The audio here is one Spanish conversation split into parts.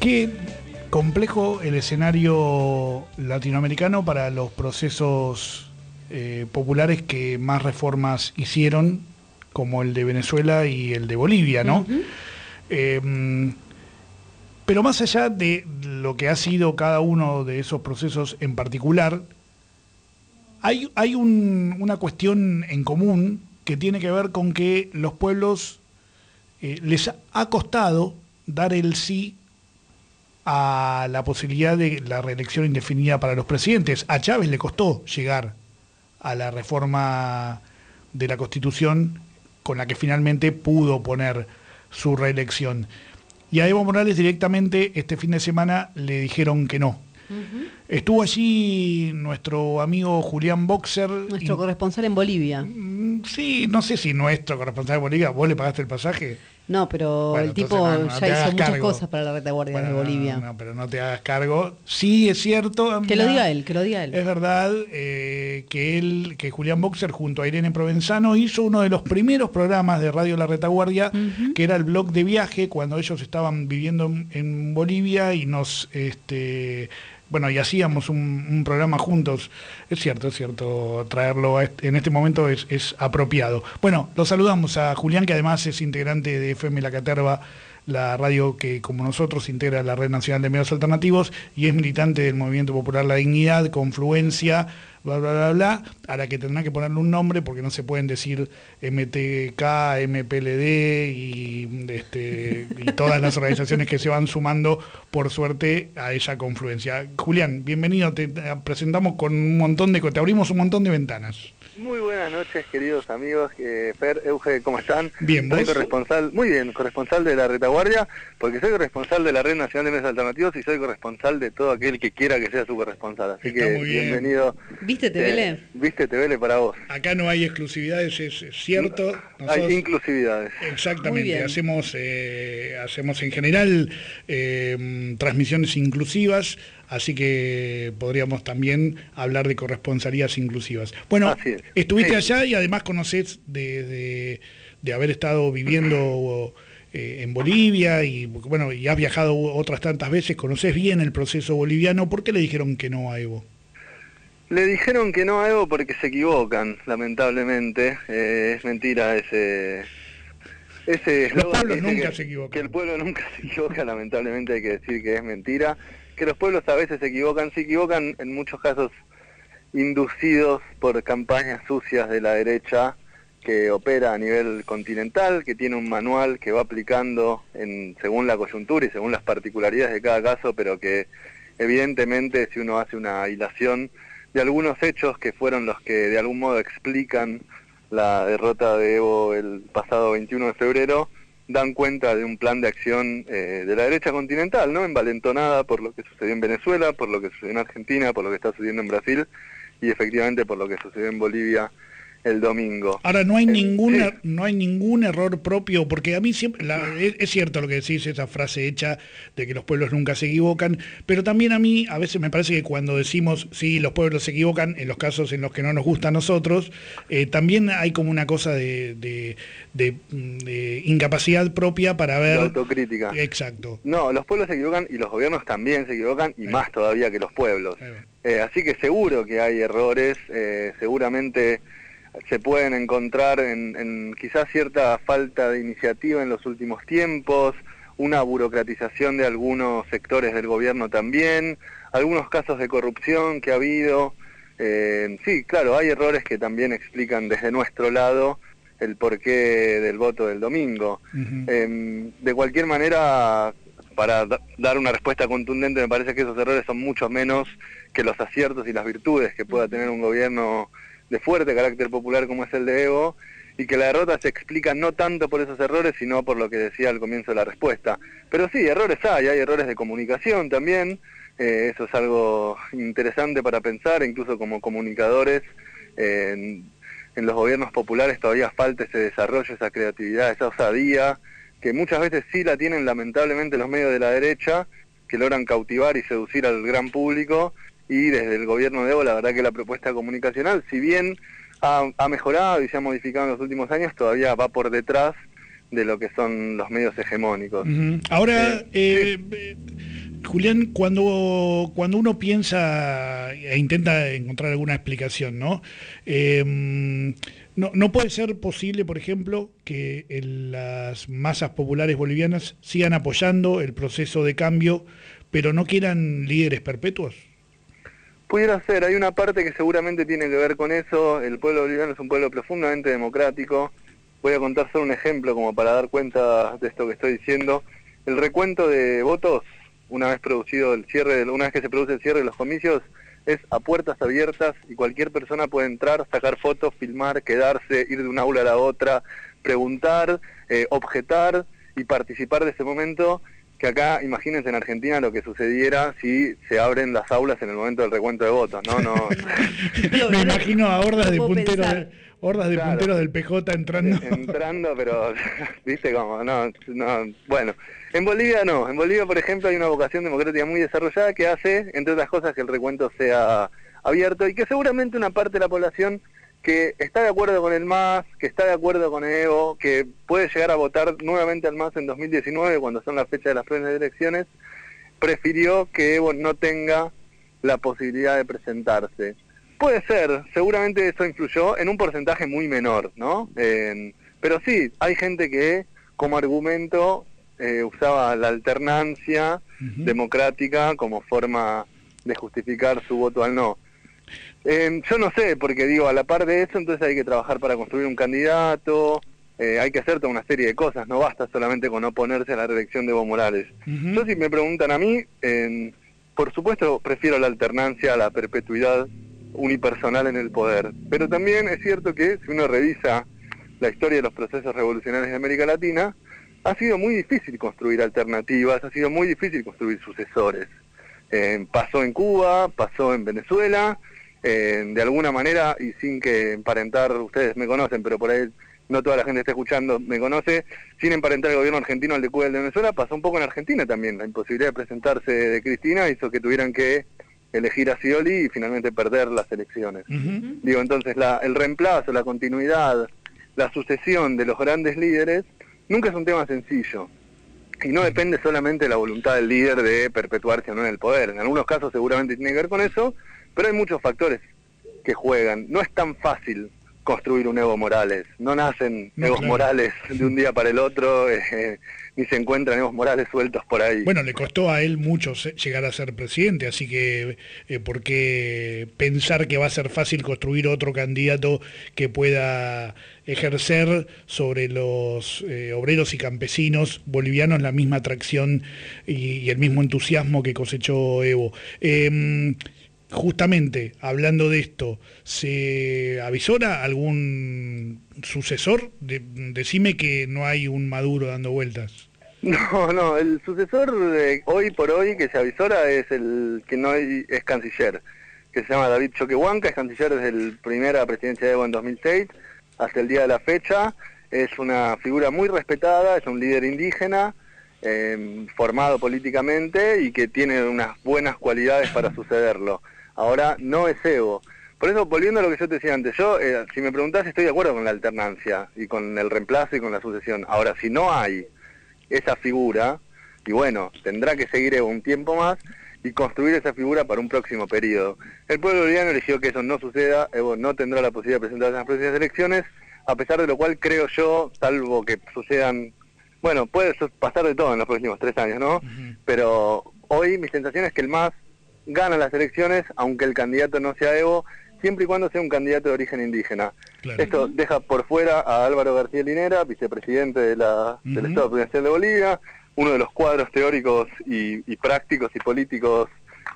Qué complejo el escenario latinoamericano para los procesos eh, populares que más reformas hicieron, como el de Venezuela y el de Bolivia, ¿no? Em, pero más allá de lo que ha sido cada uno de esos procesos en particular, hay, hay una cuestión en común que tiene que ver con que los pueblos eh, les ha costado dar el sí a la posibilidad de la reelección indefinida para los presidentes. A Chávez le costó llegar a la reforma de la Constitución con la que finalmente pudo poner su reelección. Y a Evo Morales directamente este fin de semana le dijeron que no, Estuvo allí nuestro amigo Julián Boxer. Nuestro corresponsal en Bolivia. Mm, sí, no sé si nuestro corresponsal en Bolivia, ¿vos le pagaste el pasaje? No, pero el tipo ya hizo muchas cosas para la retaguardia de Bolivia. No, pero no te hagas cargo. Sí, es cierto. Que lo diga él, que lo diga él. Es verdad eh, que él, que Julián Boxer junto a Irene Provenzano hizo uno de los primeros programas de Radio La Retaguardia, que era el blog de viaje, cuando ellos estaban viviendo en Bolivia y nos este, bueno, y hacíamos un, programa juntos. Es cierto, es cierto, traerlo en este momento es, apropiado. Bueno, lo saludamos a Julián, que además es integrante de FM La Caterva, la radio que como nosotros integra la Red Nacional de Medios Alternativos y es militante del Movimiento Popular La Dignidad, Confluencia, bla, bla, bla, bla, a la que tendrá que ponerle un nombre porque no se pueden decir MTK, MPLD y, este, y todas las organizaciones que se van sumando, por suerte, a esa confluencia. Julián, bienvenido, te presentamos con un montón de... te abrimos un montón de ventanas. Muy buenas noches, queridos amigos. Eh, Fer, Euge, ¿cómo están? Bien, Soy corresponsal, muy bien, corresponsal de la retaguardia, porque soy corresponsal de la Red Nacional de Medios Alternativos y soy corresponsal de todo aquel que quiera que sea su corresponsal. Así que bienvenido. ¿Viste Vele? Eh, Viste Vele para vos. Acá no hay exclusividades, es cierto. hay inclusividades. Exactamente, hacemos, eh, hacemos en general transmisiones inclusivas así que podríamos también hablar de corresponsalías inclusivas. Bueno, estuviste allá y además conoces de, haber estado viviendo eh, en Bolivia y bueno, y has viajado otras tantas veces, conoces bien el proceso boliviano, ¿por qué le dijeron que no a Evo? Le dijeron que no a Evo porque se equivocan, lamentablemente. Eh, es mentira ese... Ese Los pueblos nunca se equivocan. Que el pueblo nunca se equivoca, lamentablemente hay que decir que es mentira que los pueblos a veces se equivocan, se equivocan en muchos casos inducidos por campañas sucias de la derecha que opera a nivel continental, que tiene un manual que va aplicando en, según la coyuntura y según las particularidades de cada caso, pero que evidentemente si uno hace una hilación de algunos hechos que fueron los que de algún modo explican la derrota de Evo el pasado 21 de febrero, dan cuenta de un plan de acción eh, de la derecha continental, ¿no? Envalentonada por lo que sucedió en Venezuela, por lo que sucedió en Argentina, por lo que está sucediendo en Brasil y efectivamente por lo que sucedió en Bolivia el domingo. Ahora no hay eh, ningún er, no hay ningún error propio porque a mí siempre es, cierto lo que decís esa frase hecha de que los pueblos nunca se equivocan, pero también a mí a veces me parece que cuando decimos sí los pueblos se equivocan en los casos en los que no nos gusta a nosotros eh, también hay como una cosa de, de, incapacidad propia para ver autocrítica. Exacto. No, los pueblos se equivocan y los gobiernos también se equivocan y más todavía que los pueblos. Eh, así que seguro que hay errores, seguramente se pueden encontrar en, quizás cierta falta de iniciativa en los últimos tiempos, una burocratización de algunos sectores del gobierno también, algunos casos de corrupción que ha habido. Eh, sí, claro, hay errores que también explican desde nuestro lado el porqué del voto del domingo. Em, de cualquier manera, para dar una respuesta contundente, me parece que esos errores son mucho menos que los aciertos y las virtudes que pueda tener un gobierno de fuerte carácter popular como es el de Evo, y que la derrota se explica no tanto por esos errores, sino por lo que decía al comienzo de la respuesta. Pero sí, errores hay, hay errores de comunicación también, eh, eso es algo interesante para pensar, incluso como comunicadores, en, los gobiernos populares todavía falta ese desarrollo, esa creatividad, esa osadía, que muchas veces sí la tienen lamentablemente los medios de la derecha, que logran cautivar y seducir al gran público, y desde el gobierno de Evo la verdad que la propuesta comunicacional, si bien ha, mejorado y se ha modificado en los últimos años, todavía va por detrás de lo que son los medios hegemónicos. Ahora, eh, eh, Julián, cuando, cuando uno piensa e intenta encontrar alguna explicación, ¿no? Em, no, no, puede ser posible, por ejemplo, que las masas populares bolivianas sigan apoyando el proceso de cambio, pero no quieran líderes perpetuos. Pudiera ser, hay una parte que seguramente tiene que ver con eso. El pueblo boliviano es un pueblo profundamente democrático. Voy a contar solo un ejemplo como para dar cuenta de esto que estoy diciendo. El recuento de votos, una vez producido el cierre, una vez que se produce el cierre de los comicios, es a puertas abiertas y cualquier persona puede entrar, sacar fotos, filmar, quedarse, ir de una aula a la otra, preguntar, eh, objetar y participar de ese momento que acá, imagínense en Argentina lo que sucediera si se abren las aulas en el momento del recuento de votos, ¿no? no Me imagino a hordas de punteros, hordas de punteros del PJ entrando. Entrando, pero, viste cómo, no, no, bueno. En Bolivia no, en Bolivia por ejemplo hay una vocación democrática muy desarrollada que hace, entre otras cosas, que el recuento sea abierto y que seguramente una parte de la población que está de acuerdo con el MAS, que está de acuerdo con Evo, que puede llegar a votar nuevamente al MAS en 2019, cuando son las fechas de las plenas elecciones, prefirió que Evo no tenga la posibilidad de presentarse. Puede ser, seguramente eso influyó en un porcentaje muy menor, ¿no? pero sí, hay gente que como argumento eh, usaba la alternancia democrática como forma de justificar su voto al no. Eh, yo no sé, porque digo, a la par de eso, entonces hay que trabajar para construir un candidato, eh, hay que hacer toda una serie de cosas, no basta solamente con oponerse a la reelección de Evo Morales. Yo si me preguntan a mí, por supuesto prefiero la alternancia a la perpetuidad unipersonal en el poder, pero también es cierto que si uno revisa la historia de los procesos revolucionarios de América Latina, ha sido muy difícil construir alternativas, ha sido muy difícil construir sucesores. Eh, pasó en Cuba, pasó en Venezuela, eh, de alguna manera, y sin que emparentar, ustedes me conocen, pero por ahí no toda la gente está escuchando me conoce, sin emparentar el gobierno argentino al de Cuba y el de Venezuela, pasó un poco en Argentina también. La imposibilidad de presentarse de Cristina hizo que tuvieran que elegir a Scioli y finalmente perder las elecciones. Digo, entonces la, el reemplazo, la continuidad, la sucesión de los grandes líderes nunca es un tema sencillo. Y no depende solamente de la voluntad del líder de perpetuarse o no en el poder. En algunos casos seguramente tiene que ver con eso, pero hay muchos factores que juegan. No es tan fácil construir un Evo Morales. No nacen Evo Morales de un día para el otro, eh, ni se encuentran Evo Morales sueltos por ahí. Bueno, le costó a él mucho llegar a ser presidente, así que eh, ¿por qué pensar que va a ser fácil construir otro candidato que pueda ejercer sobre los eh, obreros y campesinos bolivianos la misma atracción y, el mismo entusiasmo que cosechó Evo? Justamente hablando de esto, ¿se avisora algún sucesor? decime que no hay un Maduro dando vueltas. No, no, el sucesor de hoy por hoy que se avisora es el que no es canciller, que se llama David Choquehuanca, es canciller desde la primera presidencia de Evo en 2006 hasta el día de la fecha, es una figura muy respetada, es un líder indígena, eh, formado políticamente y que tiene unas buenas cualidades para sucederlo. Ahora no es Evo. Por eso, volviendo a lo que yo te decía antes, yo, eh, si me preguntás, estoy de acuerdo con la alternancia y con el reemplazo y con la sucesión. Ahora, si no hay esa figura, y bueno, tendrá que seguir Evo un tiempo más y construir esa figura para un próximo periodo. El pueblo boliviano eligió que eso no suceda, Evo no tendrá la posibilidad de presentarse en las próximas elecciones, a pesar de lo cual creo yo, salvo que sucedan, bueno, puede pasar de todo en los próximos tres años, ¿no? Pero hoy mi sensación es que el MAS gana las elecciones, aunque el candidato no sea Evo, siempre y cuando sea un candidato de origen indígena. Esto deja por fuera a Álvaro García Linera, vicepresidente de la, del Estado Presidencial de Bolivia, uno de los cuadros teóricos y, y prácticos y políticos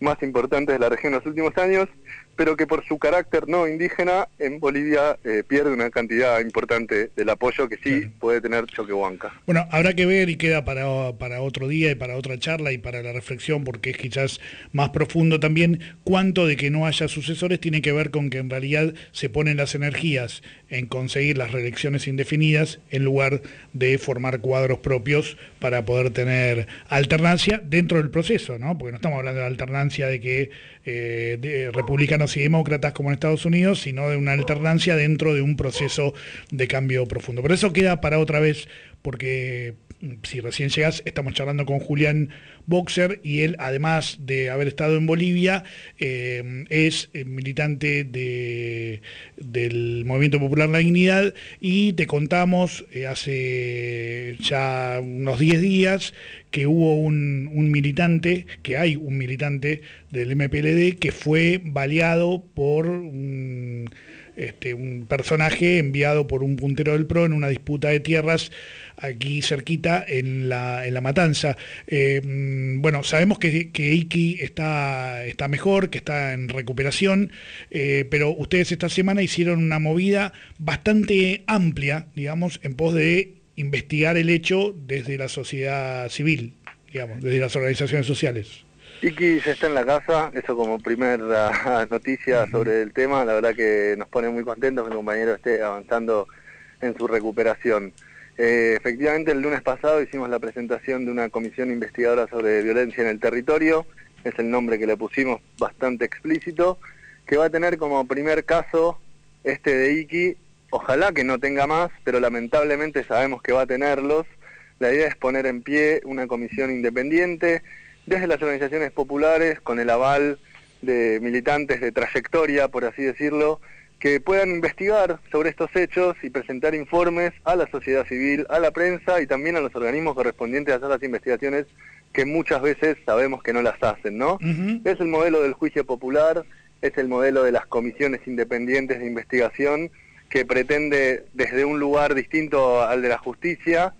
más importantes de la región en los últimos años, pero que por su carácter no indígena en Bolivia eh, pierde una cantidad importante del apoyo que sí puede tener Choquehuanca. Bueno, habrá que ver y queda para, para otro día y para otra charla y para la reflexión, porque es quizás más profundo también, cuánto de que no haya sucesores tiene que ver con que en realidad se ponen las energías en conseguir las reelecciones indefinidas en lugar de formar cuadros propios para poder tener alternancia dentro del proceso, ¿no? Porque no estamos hablando de alternancia de que eh, de republicanos y demócratas como en Estados Unidos, sino de una alternancia dentro de un proceso de cambio profundo. Pero eso queda para otra vez porque si recién llegas, estamos charlando con Julián Boxer y él, además de haber estado en Bolivia, eh, es eh, militante de, del Movimiento Popular La Dignidad y te contamos eh, hace ya unos 10 días que hubo un, militante, que hay un militante del MPLD que fue baleado por este, un personaje enviado por un puntero del PRO en una disputa de tierras aquí cerquita en la, en la matanza. Eh, mm, bueno, sabemos que, que, Iki está, está mejor, que está en recuperación, eh, pero ustedes esta semana hicieron una movida bastante amplia, digamos, en pos de investigar el hecho desde la sociedad civil, digamos, desde las organizaciones sociales. Iki ya está en la casa, eso como primera noticia sobre el tema, la verdad que nos pone muy contentos que el compañero esté avanzando en su recuperación. Eh, efectivamente, el lunes pasado hicimos la presentación de una comisión investigadora sobre violencia en el territorio, es el nombre que le pusimos bastante explícito, que va a tener como primer caso este de Iki, ojalá que no tenga más, pero lamentablemente sabemos que va a tenerlos. La idea es poner en pie una comisión independiente desde las organizaciones populares, con el aval de militantes de trayectoria, por así decirlo, que puedan investigar sobre estos hechos y presentar informes a la sociedad civil, a la prensa y también a los organismos correspondientes a hacer las investigaciones que muchas veces sabemos que no las hacen, ¿no? Es el modelo del juicio popular, es el modelo de las comisiones independientes de investigación que pretende desde un lugar distinto al de la justicia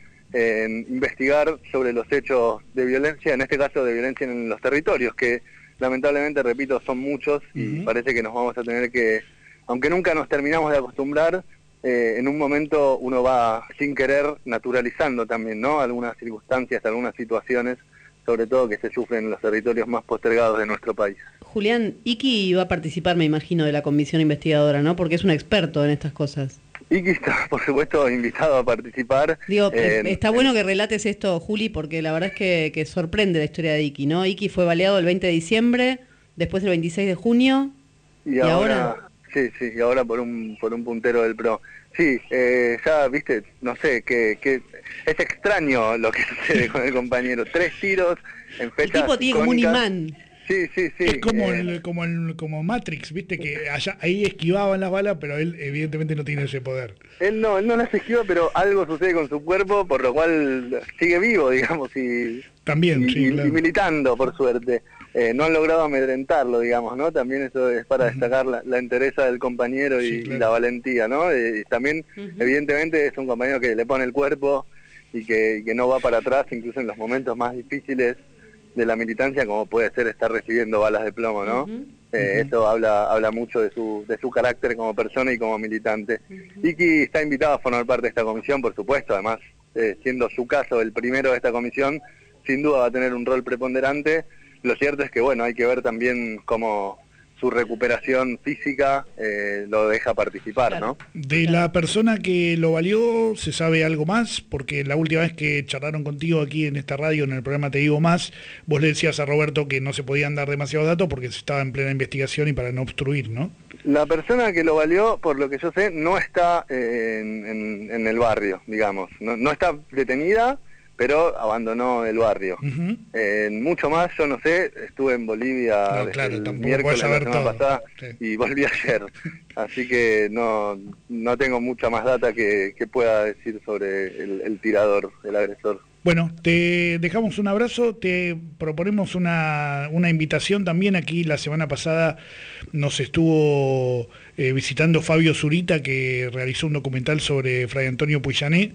investigar sobre los hechos de violencia, en este caso de violencia en los territorios, que lamentablemente, repito, son muchos y parece que nos vamos a tener que aunque nunca nos terminamos de acostumbrar, eh, en un momento uno va sin querer naturalizando también, ¿no? Algunas circunstancias, algunas situaciones, sobre todo que se sufren en los territorios más postergados de nuestro país. Julián, Iki va a participar, me imagino, de la comisión investigadora, ¿no? Porque es un experto en estas cosas. Iki está, por supuesto, invitado a participar. Digo, eh, está bueno que relates esto, Juli, porque la verdad es que, sorprende la historia de Iki, ¿no? Iki fue baleado el 20 de diciembre, después el 26 de junio, y, ahora Sí, sí, y ahora por un, por un puntero del PRO. Sí, eh, ya, viste, no sé, que, que es extraño lo que sucede con el compañero. Tres tiros en fecha. El tipo tiene como un imán. Sí, sí, sí. Es como, eh, el, como, el, como Matrix, viste, que allá, ahí esquivaban las balas, pero él evidentemente no tiene ese poder. Él no, él no las esquiva, pero algo sucede con su cuerpo, por lo cual sigue vivo, digamos, y... También, sí, y militando, por suerte. Eh, no han logrado amedrentarlo, digamos, ¿no? También eso es para destacar la, la entereza del compañero y, la valentía, ¿no? Eh, y también, evidentemente, es un compañero que le pone el cuerpo y que, no va para atrás, incluso en los momentos más difíciles de la militancia, como puede ser estar recibiendo balas de plomo, ¿no? Eh, eso habla, habla mucho de su, de su carácter como persona y como militante. Iki está invitado a formar parte de esta comisión, por supuesto, además, siendo su caso el primero de esta comisión, sin duda va a tener un rol preponderante lo cierto es que, bueno, hay que ver también cómo su recuperación física eh, lo deja participar, ¿no? De la persona que lo valió, ¿se sabe algo más? Porque la última vez que charlaron contigo aquí en esta radio, en el programa Te Digo Más, vos le decías a Roberto que no se podían dar demasiados datos porque se estaba en plena investigación y para no obstruir, ¿no? La persona que lo valió, por lo que yo sé, no está eh, en, el barrio, digamos. no está detenida, pero abandonó el barrio. mucho más, yo no sé, estuve en Bolivia el miércoles la semana pasada y volví ayer, así que no, no tengo mucha más data que, pueda decir sobre el tirador, el agresor. Bueno, te dejamos un abrazo, te proponemos una, invitación también. Aquí la semana pasada nos estuvo eh, visitando Fabio Zurita, que realizó un documental sobre Fray Antonio Puillané,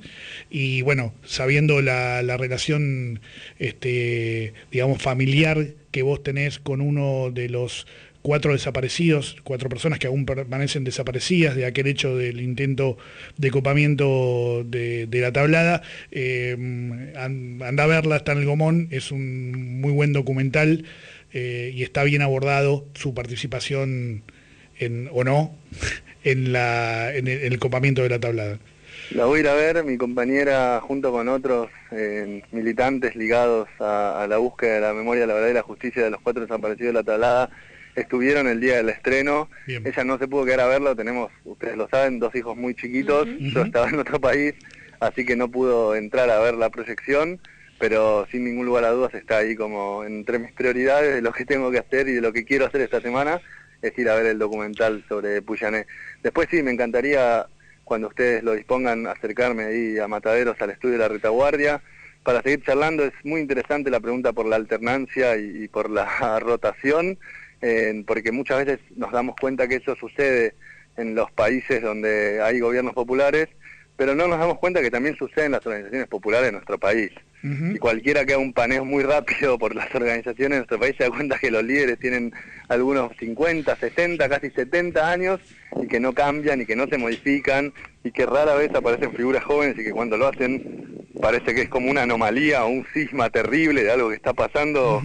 y bueno, sabiendo la, la relación, este, digamos, familiar que vos tenés con uno de los cuatro desaparecidos, cuatro personas que aún permanecen desaparecidas de aquel hecho del intento de copamiento de, la tablada. Eh, anda a verla, está en el Gomón, es un muy buen documental eh, y está bien abordado su participación en, o no en, la, en, el, copamiento de la tablada. La voy a ir a ver, mi compañera junto con otros eh, militantes ligados a, a, la búsqueda de la memoria, la verdad y la justicia de los cuatro desaparecidos de la tablada, estuvieron el día del estreno. Ella no se pudo quedar a verlo, tenemos, ustedes lo saben, dos hijos muy chiquitos, yo estaba en otro país, así que no pudo entrar a ver la proyección, pero sin ningún lugar a dudas está ahí como entre mis prioridades de lo que tengo que hacer y de lo que quiero hacer esta semana, es ir a ver el documental sobre Puyané. Después sí, me encantaría, cuando ustedes lo dispongan, acercarme ahí a Mataderos, al estudio de la retaguardia, para seguir charlando. Es muy interesante la pregunta por la alternancia y, por la rotación, porque muchas veces nos damos cuenta que eso sucede en los países donde hay gobiernos populares, pero no nos damos cuenta que también sucede en las organizaciones populares de nuestro país. Y cualquiera que haga un paneo muy rápido por las organizaciones de nuestro país se da cuenta que los líderes tienen algunos 50, 60, casi 70 años y que no cambian y que no se modifican y que rara vez aparecen figuras jóvenes y que cuando lo hacen parece que es como una anomalía o un cisma terrible de algo que está pasando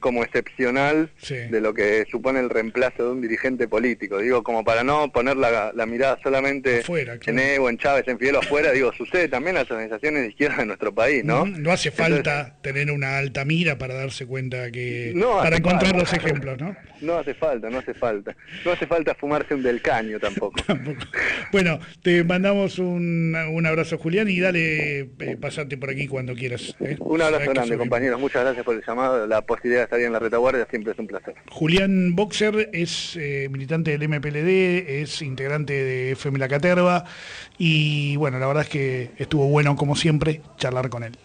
como excepcional de lo que supone el reemplazo de un dirigente político. Digo, como para no poner la, mirada solamente en Evo, en Chávez, en Fidel afuera, digo, sucede también en las organizaciones de izquierda de nuestro país, ¿no? No hace falta tener una alta mira para darse cuenta que... para encontrar los ejemplos, ¿no? No hace falta, no hace falta. No hace falta fumarse un del caño tampoco. bueno, te mandamos un, un abrazo, Julián, y dale, eh, pasarte por aquí cuando quieras. ¿eh? Un abrazo grande, compañeros. Muchas gracias por el llamado, la posibilidad estar en la retaguardia siempre es un placer. Julián Boxer es eh, militante del MPLD, es integrante de FM La Caterva y bueno, la verdad es que estuvo bueno como siempre charlar con él.